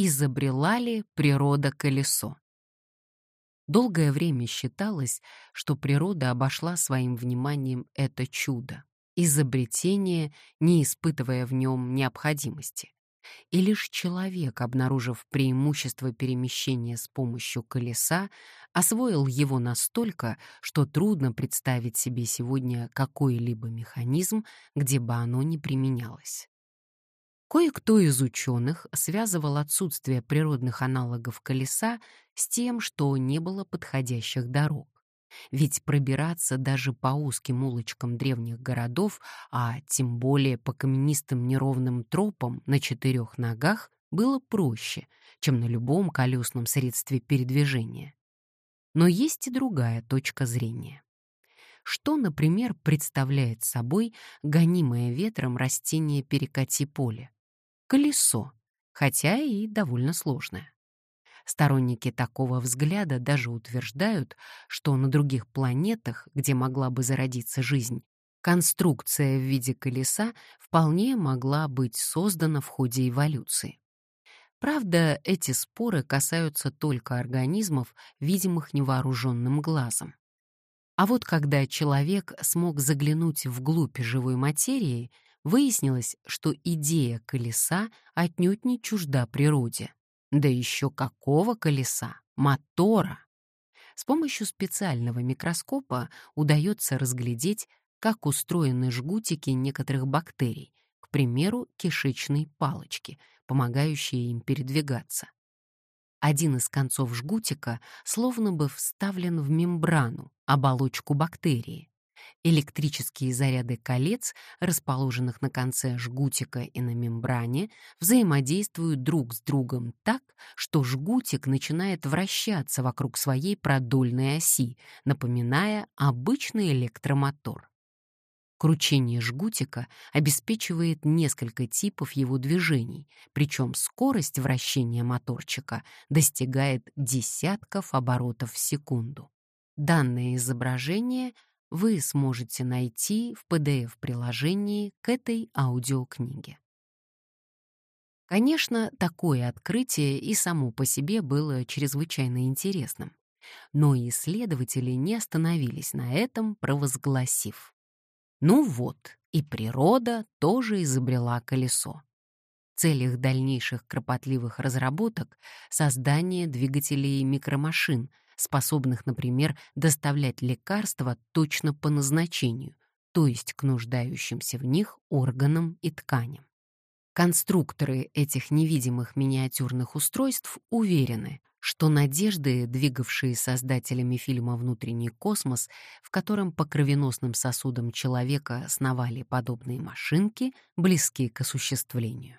изобрела ли природа колесо. Долгое время считалось, что природа обошла своим вниманием это чудо, изобретение, не испытывая в нем необходимости. И лишь человек, обнаружив преимущество перемещения с помощью колеса, освоил его настолько, что трудно представить себе сегодня какой-либо механизм, где бы оно не применялось. Кое-кто из ученых связывал отсутствие природных аналогов колеса с тем, что не было подходящих дорог. Ведь пробираться даже по узким улочкам древних городов, а тем более по каменистым неровным тропам на четырех ногах, было проще, чем на любом колесном средстве передвижения. Но есть и другая точка зрения. Что, например, представляет собой гонимое ветром растение перекати поле? Колесо, хотя и довольно сложное. Сторонники такого взгляда даже утверждают, что на других планетах, где могла бы зародиться жизнь, конструкция в виде колеса вполне могла быть создана в ходе эволюции. Правда, эти споры касаются только организмов, видимых невооруженным глазом. А вот когда человек смог заглянуть вглубь живой материи, выяснилось, что идея колеса отнюдь не чужда природе. Да еще какого колеса? Мотора! С помощью специального микроскопа удается разглядеть, как устроены жгутики некоторых бактерий, к примеру, кишечной палочки, помогающие им передвигаться. Один из концов жгутика словно бы вставлен в мембрану, оболочку бактерии. Электрические заряды колец, расположенных на конце жгутика и на мембране, взаимодействуют друг с другом так, что жгутик начинает вращаться вокруг своей продольной оси, напоминая обычный электромотор. Кручение жгутика обеспечивает несколько типов его движений, причем скорость вращения моторчика достигает десятков оборотов в секунду. Данное изображение вы сможете найти в PDF-приложении к этой аудиокниге. Конечно, такое открытие и само по себе было чрезвычайно интересным. Но исследователи не остановились на этом, провозгласив. Ну вот, и природа тоже изобрела колесо. В целях дальнейших кропотливых разработок создание двигателей микромашин — способных, например, доставлять лекарства точно по назначению, то есть к нуждающимся в них органам и тканям. Конструкторы этих невидимых миниатюрных устройств уверены, что надежды, двигавшие создателями фильма «Внутренний космос», в котором по кровеносным сосудам человека сновали подобные машинки, близки к осуществлению.